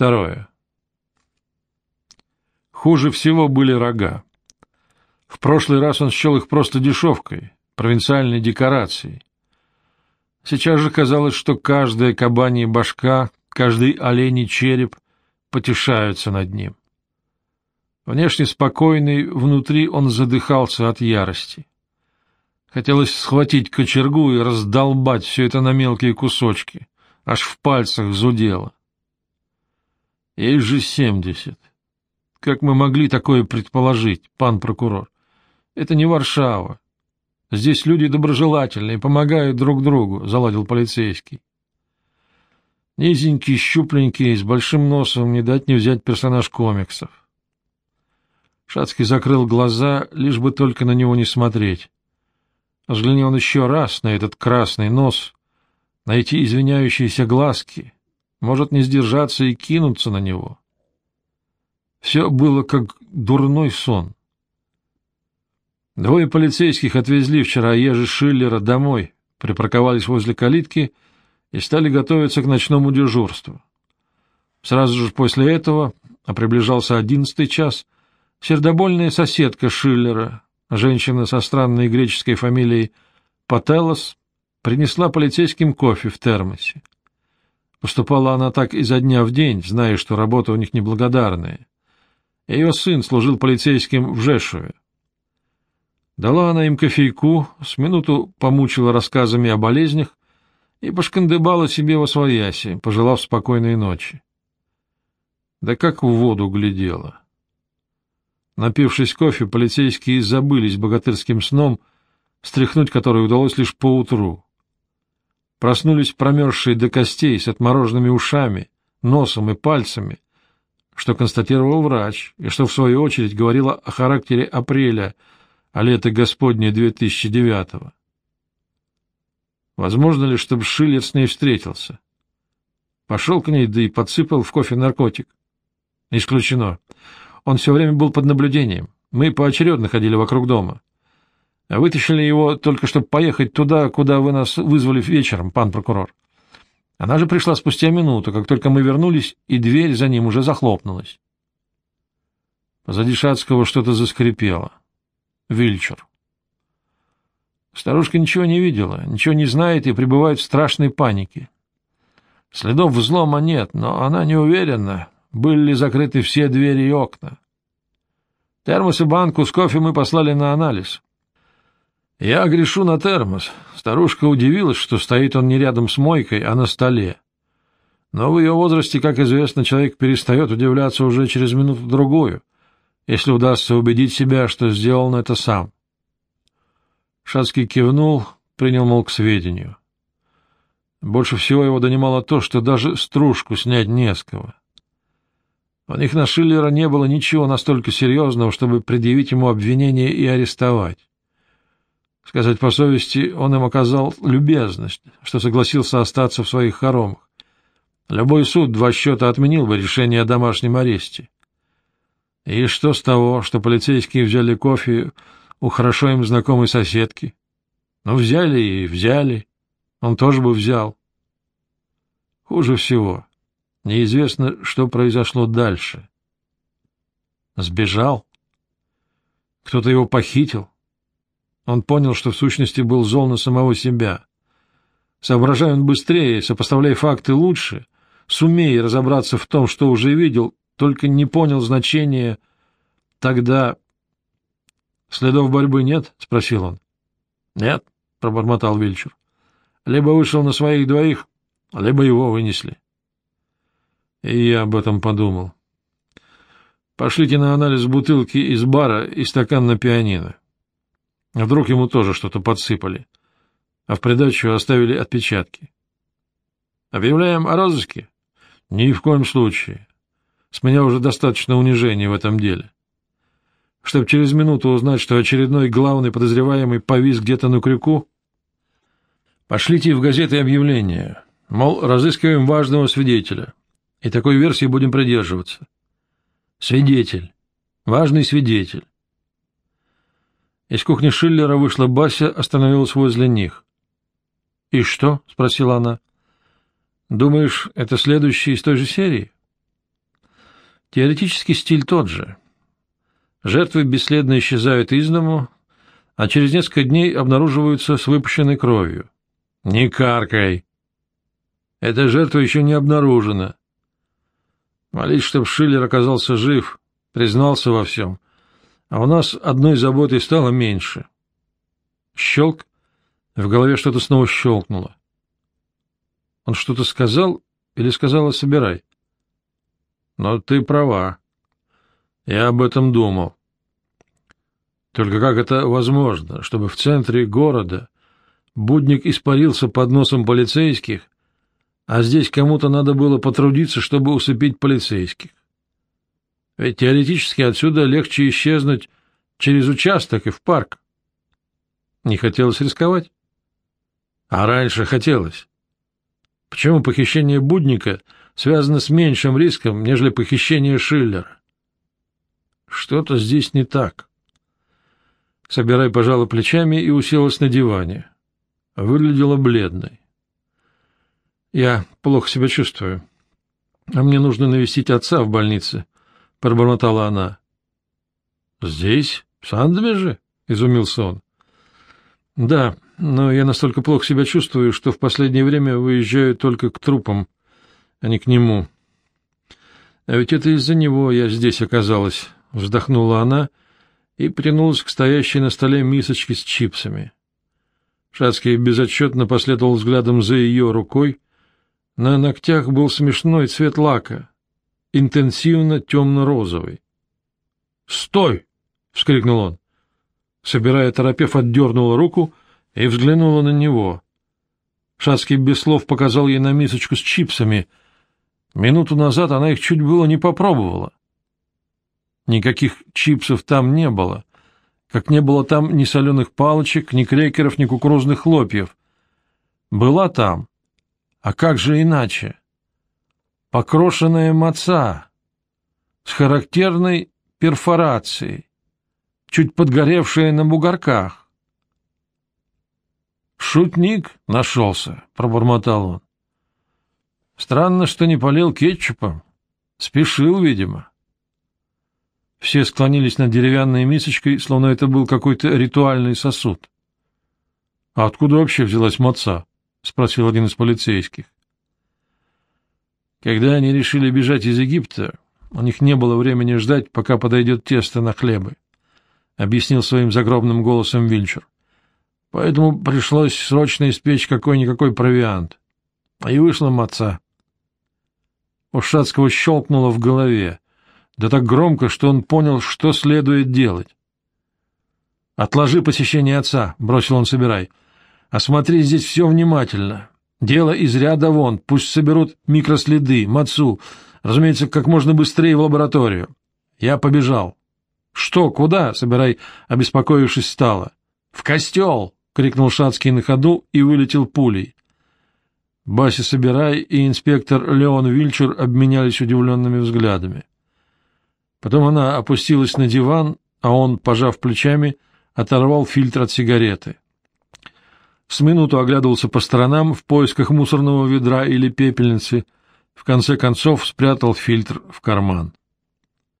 Второе. Хуже всего были рога. В прошлый раз он счел их просто дешевкой, провинциальной декорацией. Сейчас же казалось, что каждая кабанья башка, каждый оленей череп потешаются над ним. Внешне спокойный, внутри он задыхался от ярости. Хотелось схватить кочергу и раздолбать все это на мелкие кусочки, аж в пальцах зудело. Ей же семьдесят. Как мы могли такое предположить, пан прокурор? Это не Варшава. Здесь люди доброжелательные, помогают друг другу, — заладил полицейский. Низенький, щупленький, с большим носом, не дать не взять персонаж комиксов. Шацкий закрыл глаза, лишь бы только на него не смотреть. Взгляни он еще раз на этот красный нос, на эти извиняющиеся глазки, может не сдержаться и кинуться на него. Все было как дурной сон. Двое полицейских отвезли вчера Ежи Шиллера домой, припарковались возле калитки и стали готовиться к ночному дежурству. Сразу же после этого, а приближался одиннадцатый час, сердобольная соседка Шиллера, женщина со странной греческой фамилией Пателос, принесла полицейским кофе в термосе. Поступала она так изо дня в день, зная, что работа у них неблагодарная. Ее сын служил полицейским в Жешуве. Дала она им кофейку, с минуту помучила рассказами о болезнях и пошкандыбала себе во свояси, пожелав спокойной ночи. Да как в воду глядела. Напившись кофе, полицейские забылись богатырским сном, стряхнуть который удалось лишь поутру. Проснулись промерзшие до костей с отмороженными ушами, носом и пальцами, что констатировал врач, и что, в свою очередь, говорило о характере апреля, а лето Господне 2009-го. Возможно ли, чтобы Шиллер с ней встретился? Пошел к ней, да и подсыпал в кофе наркотик. Исключено. Он все время был под наблюдением. Мы поочередно ходили вокруг дома. Вытащили его только, чтобы поехать туда, куда вы нас вызвали вечером, пан прокурор. Она же пришла спустя минуту, как только мы вернулись, и дверь за ним уже захлопнулась. Позади Шацкого что-то заскрипело. Вильчер. Старушка ничего не видела, ничего не знает и пребывает в страшной панике. Следов взлома нет, но она не уверена, были ли закрыты все двери и окна. Термос и банку с кофе мы послали на анализ. Я грешу на термос. Старушка удивилась, что стоит он не рядом с мойкой, а на столе. Но в ее возрасте, как известно, человек перестает удивляться уже через минуту-другую, если удастся убедить себя, что сделал это сам. Шацкий кивнул, принял, мол, к сведению. Больше всего его донимало то, что даже стружку снять не с кого. У них на Шиллера не было ничего настолько серьезного, чтобы предъявить ему обвинение и арестовать. Сказать по совести, он им оказал любезность, что согласился остаться в своих хоромах. Любой суд два счета отменил бы решение о домашнем аресте. И что с того, что полицейские взяли кофе у хорошо им знакомой соседки? Ну, взяли и взяли. Он тоже бы взял. Хуже всего. Неизвестно, что произошло дальше. Сбежал? Кто-то его похитил? Он понял, что в сущности был зол на самого себя. Соображая он быстрее, сопоставляя факты лучше, сумея разобраться в том, что уже видел, только не понял значения тогда... — Следов борьбы нет? — спросил он. — Нет, — пробормотал Вильчер. — Либо вышел на своих двоих, либо его вынесли. И я об этом подумал. Пошлите на анализ бутылки из бара и стакан на пианино. Вдруг ему тоже что-то подсыпали, а в придачу оставили отпечатки. Объявляем о розыске? Ни в коем случае. С меня уже достаточно унижения в этом деле. Чтобы через минуту узнать, что очередной главный подозреваемый повис где-то на крюку, пошлите в газеты объявление, мол, разыскиваем важного свидетеля, и такой версии будем придерживаться. Свидетель. Важный свидетель. Из кухни Шиллера вышла Бася, остановилась возле них. — И что? — спросила она. — Думаешь, это следующий из той же серии? Теоретически стиль тот же. Жертвы бесследно исчезают из дому, а через несколько дней обнаруживаются с выпущенной кровью. Не каркай! Эта жертва еще не обнаружена. Молись, чтоб Шиллер оказался жив, признался во всем, а у нас одной заботой стало меньше. Щелк, в голове что-то снова щелкнуло. Он что-то сказал или сказала «собирай»? Но ты права. Я об этом думал. Только как это возможно, чтобы в центре города будник испарился под носом полицейских, а здесь кому-то надо было потрудиться, чтобы усыпить полицейских? Ведь теоретически отсюда легче исчезнуть через участок и в парк. Не хотелось рисковать? А раньше хотелось. Почему похищение будника — связано с меньшим риском, нежели похищение Шиллера. Что-то здесь не так. Собирай, пожала плечами и уселась на диване. Выглядела бледной. Я плохо себя чувствую. А мне нужно навестить отца в больнице, пробормотала она. Здесь, в Сандбеже? изумился он. Да, но я настолько плохо себя чувствую, что в последнее время выезжаю только к трупам а не к нему. А ведь это из-за него я здесь оказалась, вздохнула она и потянулась к стоящей на столе мисочке с чипсами. Шацкий безотчетно последовал взглядом за ее рукой. На ногтях был смешной цвет лака, интенсивно темно-розовый. «Стой!» — вскрикнул он. Собирая торопев, отдернула руку и взглянула на него. Шацкий без слов показал ей на мисочку с чипсами — Минуту назад она их чуть было не попробовала. Никаких чипсов там не было, как не было там ни соленых палочек, ни крекеров, ни кукурузных хлопьев. Была там, а как же иначе? Покрошенная маца с характерной перфорацией, чуть подгоревшая на бугорках. «Шутник нашелся», — пробормотал он. Странно, что не полил кетчупом. Спешил, видимо. Все склонились над деревянной мисочкой, словно это был какой-то ритуальный сосуд. — А откуда вообще взялась маца? — спросил один из полицейских. Когда они решили бежать из Египта, у них не было времени ждать, пока подойдет тесто на хлебы, — объяснил своим загробным голосом Вильчер. Поэтому пришлось срочно испечь какой-никакой провиант. И вышла маца. У Шацкого щелкнуло в голове, да так громко, что он понял, что следует делать. «Отложи посещение отца», — бросил он собирай. «Осмотри здесь все внимательно. Дело из ряда вон, пусть соберут микроследы, мацу, разумеется, как можно быстрее в лабораторию. Я побежал». «Что, куда?» — собирай, обеспокоившись, стала. «В костел!» — крикнул Шацкий на ходу и вылетел пулей. Бася Собирай и инспектор Леон Вильчер обменялись удивленными взглядами. Потом она опустилась на диван, а он, пожав плечами, оторвал фильтр от сигареты. С минуту оглядывался по сторонам в поисках мусорного ведра или пепельницы, в конце концов спрятал фильтр в карман.